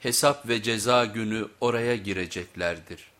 hesap ve ceza günü oraya gireceklerdir.